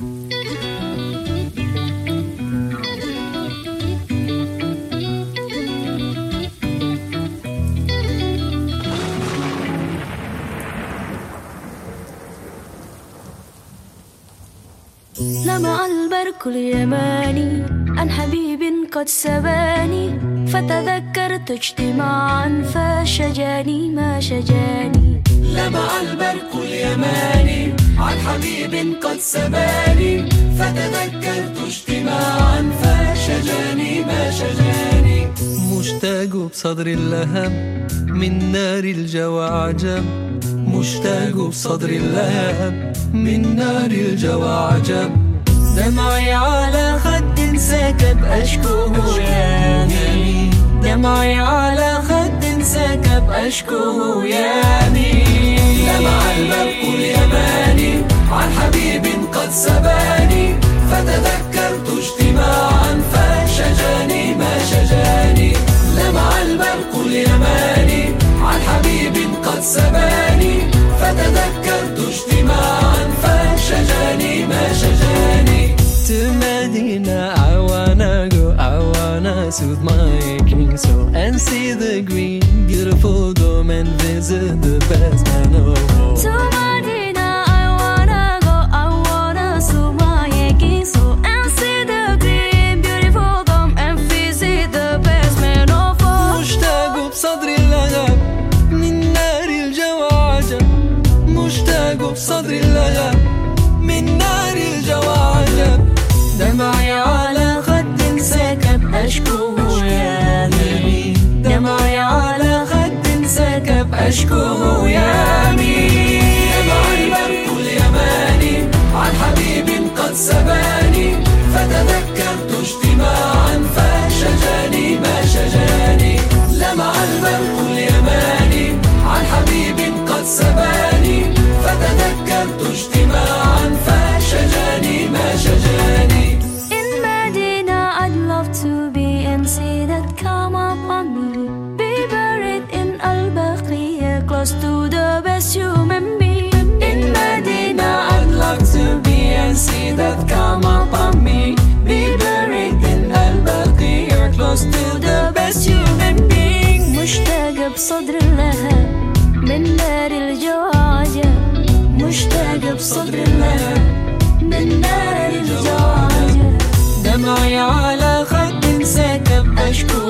لمع البرق اليماني عن حبيب قد سباني فتذكرت اجتماعا فشجاني ما شجاني. لمع البرق اليماني حبيب قد سباني فتذكرت اجتماعا فشجاني ما شجاني. مشتاق بصدر اللهب من نار الجوى عجب مشتاق بصدر اللهب من نار الجوى عجب دمعي على خد سكب أشكوه يا مين دمعي على خد سكب أشكوه يا اليماني عن حبيب قد سباني فتذكرت اجتماعا فشجاني ما شجاني. لمع البرق اليماني عن حبيب قد سباني فتذكرت اجتماعا فشجاني ما شجاني. Medina, I wanna go, I wanna soothe my aching soul and see the green, beautiful dome and visit the best man of بصدر اللغب من نار الجوى عجب دمعي على خد سكب أشكوه يا مين دمعي على خد سكب أشكوه يا as human beings. In Medina, I'd love to be and see that Kamal Pami be buried in Al Baqi or close to the best human being. مشتاقة بصدر لها من نار الجواجة مشتاقة بصدر لها من نار الجواجة دمعي على خد سكب أشكو